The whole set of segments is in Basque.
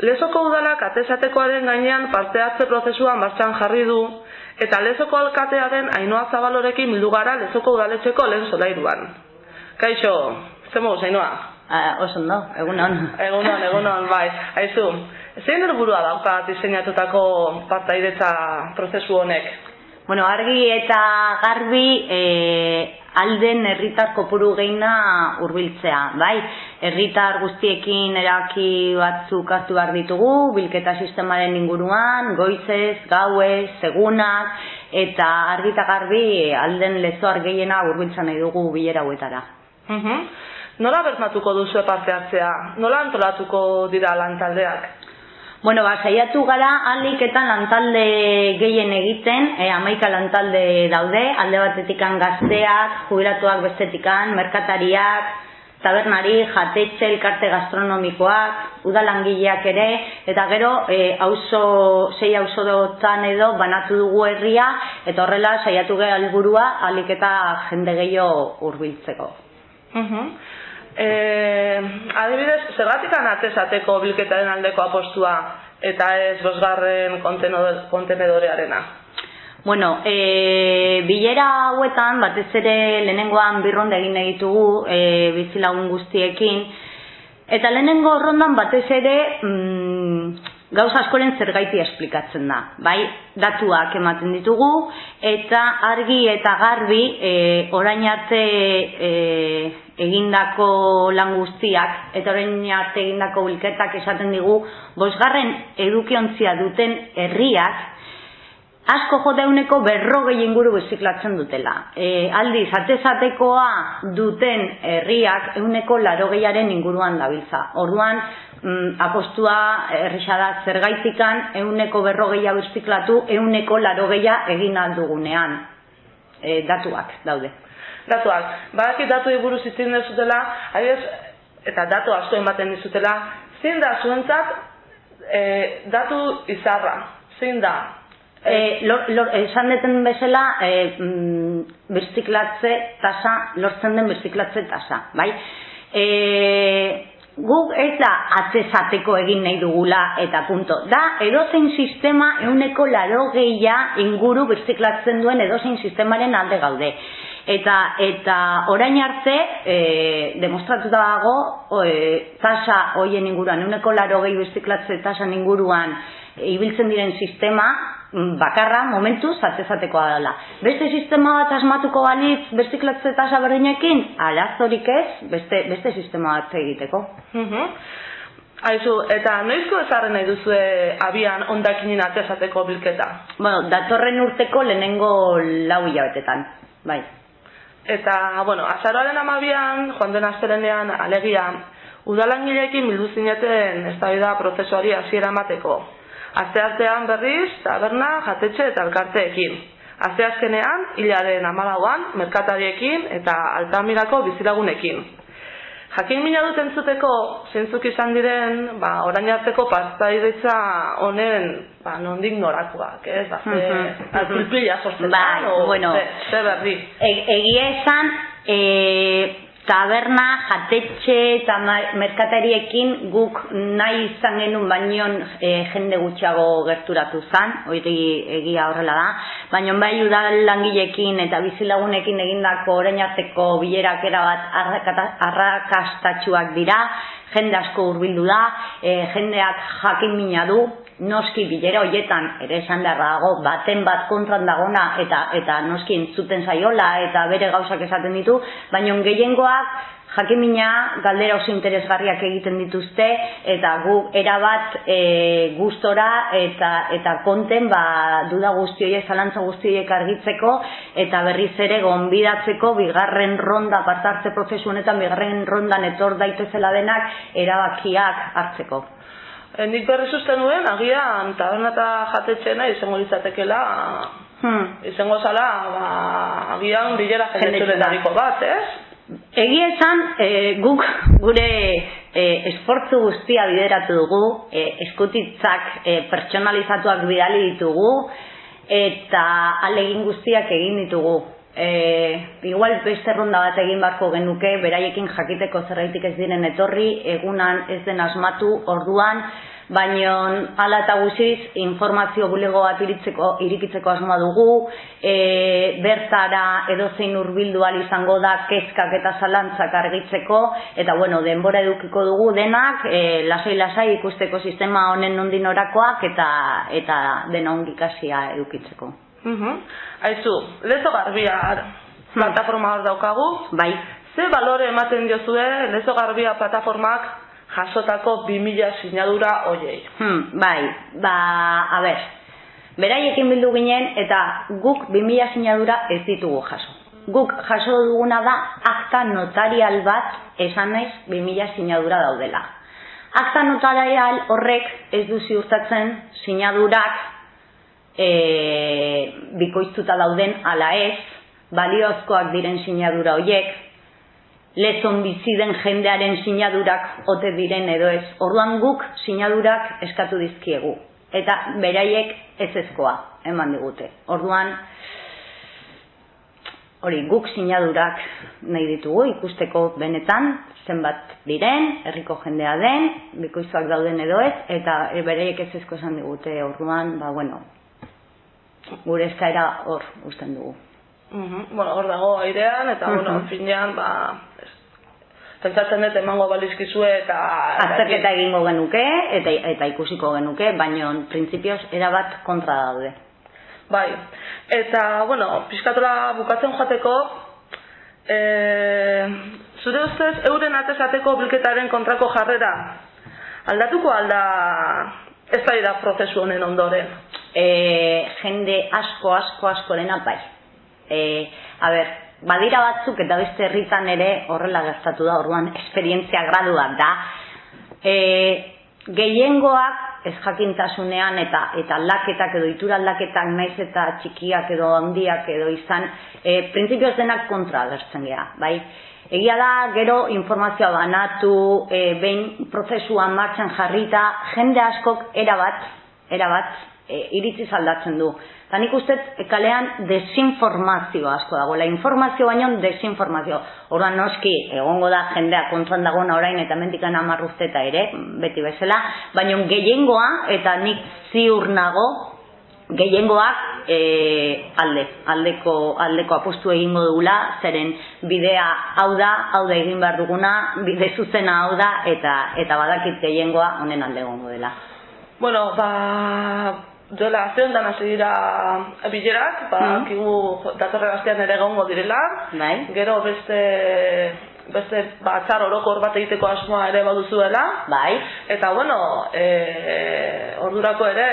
Lezoko udalak atesatekoaren gainean parte hartze prozesuan martxan jarri du, eta lezoko alkatearen ainoa zabalorekin bildu gara lezoko udaletxeko lehen solairuan. Kaixo, zer mogu, zainoa? Uh, oso no, egunon. Egunon, egunon, bai. Aizu, zein burua dauka diseinatutako partairetza prozesu honek? Bueno, argi eta garbi e, alden herritar kopuru geina hurbiltzea, bai? Herritar guztiekin eraki batzuk hartu behar ditugu, bilketa sistemaren inguruan, goizez, gauez, segunak, eta argi eta garbi alden lezoar gehiena hurbiltza nahi dugu bilera huetara. Uh Nola bermatuko duzu parte hartzea? Nola antolatuko dira lantaldeak? Bueno, ba, saiatu gara alik eta lantalde gehien egiten, e, amaika lantalde daude, alde batetikan gazteak, jubilatuak bestetikan, merkatariak, tabernari, jatetxe, elkarte gastronomikoak, udalangileak ere, eta gero, e, auzo, sei auzo dotan edo, banatu dugu herria, eta horrela saiatu gara alburua, alik eta jende gehiago hurbiltzeko. Uh E, adibidez, zergatik anatezateko bilketaren aldeko apostua eta ez bosgarren kontenedorearena? Bueno, e, bilera hauetan, batez ere lehenengoan birronda egin egitugu e, bizilagun guztiekin, eta lehenengo rondan batez ere mm, gauza askoren zergaiti esplikatzen da. Bai, datuak ematen ditugu, eta argi eta garbi e, orain arte e, egindako lan guztiak eta orain arte egindako bilketak esaten digu bosgarren edukiontzia duten herriak asko jodeuneko berrogei inguru biziklatzen dutela. E, aldiz, atezatekoa duten herriak euneko larogeiaren inguruan dabiltza. Orduan, mm, apostua errixada zergaitikan euneko berrogeia biziklatu euneko larogeia egin aldugunean. E, datuak daude datuak. Badaki datu iburu zitzen dezutela, adibidez, eta datu asko ematen dizutela, zein da zuentzat e, datu izarra? Zein da? E, lor, esan deten bezala, e, mm, berziklatze tasa, lortzen den berziklatze tasa, bai? E, guk ez da atzesateko egin nahi dugula eta punto. Da, edozein sistema euneko laro inguru berziklatzen duen edozein sistemaren alde gaude eta eta orain arte e, demostratuta dago e, tasa hoien inguruan uneko laro gehi biziklatze tasa inguruan ibiltzen diren sistema bakarra momentu zatzezatekoa dela. Beste sistema bat asmatuko balitz biziklatze tasa berdinekin, arazorik ez, beste, beste sistema bat egiteko. Uh Aizu, eta noizko ezarren nahi duzu abian ondakinin atezateko bilketa? Bueno, datorren urteko lehenengo lau hilabetetan, bai. Eta, bueno, azaroaren amabian, joan den azterenean, alegia, udalangileekin bildu zineten ez da prozesuari hasiera emateko. Azte artean berriz, taberna, jatetxe eta elkarteekin. Azte azkenean, hilaren amalauan, merkatariekin eta altamirako bizilagunekin. Jakin mina dut entzuteko, zentzuk izan diren, ba, orain arteko pastaideitza honen, ba, nondik norakoak, ez? Ba, ze, -hmm. sortzen bai, o, bueno, ze, berri. E, egia esan, e, taberna, jatetxe eta merkatariekin guk nahi izan genuen baino e, jende gutxiago gerturatu zan, hori egia horrela da, baino bai udal langilekin eta bizilagunekin egindako orain arteko bilerak erabat arrakastatxuak dira, jende asko hurbildu da, e, jendeak jakin mina du, noski bilera hoietan ere esan beharra dago baten bat kontran dagona eta eta noski entzuten zaiola eta bere gauzak esaten ditu, baina gehiengoak jakimina galdera oso interesgarriak egiten dituzte eta gu erabat e, gustora eta eta konten ba duda guzti horiek zalantza guzti horiek argitzeko eta berriz ere gonbidatzeko bigarren ronda partartze prozesu honetan bigarren rondan etor daitezela denak erabakiak hartzeko. E, nik berri zuzten nuen, agian taberna eta jatetxena izango litzatekela, hmm. izango zala, ba, agian bilera jendetzuletariko bat, ez? Egia esan, e, guk gure e, esportzu guztia bideratu dugu, e, eskutitzak e, pertsonalizatuak bidali ditugu, eta alegin guztiak egin ditugu. E, igual beste ronda bat egin barko genuke, beraiekin jakiteko zerraitik ez diren etorri, egunan ez den asmatu, orduan, baino hala eta guziz informazio bulego bat iritzeko, irikitzeko asmoa dugu, e, bertara edozein urbildu izango da kezkak eta zalantzak argitzeko, eta bueno, denbora edukiko dugu denak, e, lasai-lasai ikusteko sistema honen nondin orakoak eta, eta dena ongikasia edukitzeko. Uh Aizu, lezo garbia hmm. plataforma hor daukagu. Bai. Ze balore ematen diozue lezo garbia plataformak jasotako 2000 sinadura hoiei? Hmm, bai, ba, a ber, beraiekin bildu ginen eta guk 2000 sinadura ez ditugu jaso. Guk jaso duguna da akta notarial bat esan naiz 2000 sinadura daudela. Akta notarial horrek ez du ziurtatzen sinadurak e, bikoiztuta dauden ala ez, baliozkoak diren sinadura hoiek, lezon bizi den jendearen sinadurak ote diren edo ez. Orduan guk sinadurak eskatu dizkiegu eta beraiek ez ezkoa eman digute. Orduan hori guk sinadurak nahi ditugu ikusteko benetan zenbat diren, herriko jendea den, bikoizuak dauden edo ez, eta beraiek ez ezko esan digute orduan, ba bueno, gure eskaera hor usten dugu. Mm Bueno, hor dago airean, eta, mm -hmm. bueno, finean, ba, pentsatzen dut emango balizkizue eta... Azterketa egingo genuke, eta, eta ikusiko genuke, baina printzipioz erabat kontra daude. Bai, eta, bueno, pizkatola bukatzen joateko, e, zure ustez, euren atesateko bilketaren kontrako jarrera, aldatuko alda ez da prozesu honen ondoren? E, jende asko, asko, asko dena bai. E, a ber, badira batzuk eta beste herritan ere horrela gertatu da, orduan esperientzia graduak da. E, gehiengoak ez jakintasunean eta eta aldaketak edo itura aldaketak naiz eta txikiak edo handiak edo izan, e, printzipioz denak kontra agertzen gea, bai? Egia da, gero informazioa banatu, e, behin prozesuan martxan jarrita, jende askok erabat, erabat, e, iritzi aldatzen du. Eta nik uste kalean desinformazio asko dago, la informazio baino desinformazio. Horban noski, egongo da jendea kontran dagoena orain eta mendikan amarruzteta ere, beti bezala, baino gehiengoa eta nik ziur nago, gehiengoak e, alde, aldeko, aldeko apostu egingo dugula, zeren bidea hau da, hau da egin behar duguna, bide zuzena hau da, eta eta badakit gehiengoa honen alde egongo dela. Bueno, ba, duela azte honetan hasi dira bilerak, ba, mm. kigu datorre gaztean ere gongo direla. Bai. Gero beste beste batzar orokor bat egiteko asmoa ere baduzuela. Bai. Eta bueno, e, ordurako ere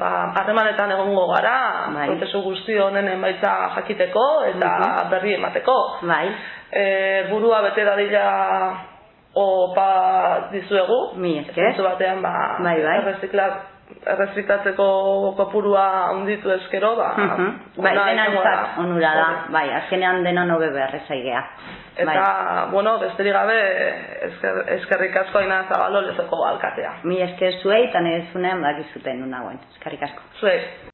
ba, harremanetan egongo gara, bai. prozesu guzti honen emaitza jakiteko eta mhm. berri emateko. Bai. E, burua bete dadila opa dizuegu. Mi esker. batean, ba, bai, bai. erreziklat errezitatzeko kopurua hunditu eskero, ba, uh -huh. bai, denantzat onura da, bai, azkenean dena nobe beharrezaigea. Eta, bai. bueno, besterik gabe, esker, eskerrik asko aina zabalo lezoko alkatea. Mi esker zuei, eta nire zunean bakizuten nuna eskerrik asko. Zuei.